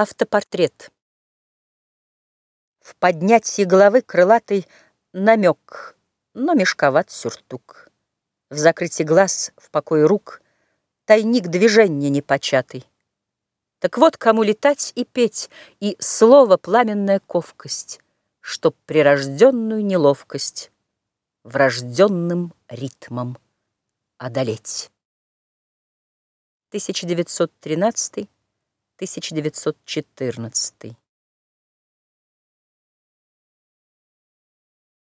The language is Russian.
Автопортрет В поднятии головы крылатый намек, но мешковат сюртук. В закрытии глаз, в покое рук Тайник движения непочатый. Так вот кому летать и петь, И слово пламенная ковкость, Чтоб прирожденную неловкость Врожденным ритмом одолеть. 1913 1914